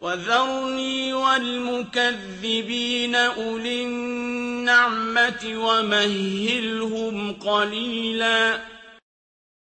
وَذَرْنِي وَالْمُكَذِّبِينَ أُولِي النَّعْمَةِ وَمَهِّلْهُمْ قَلِيلًا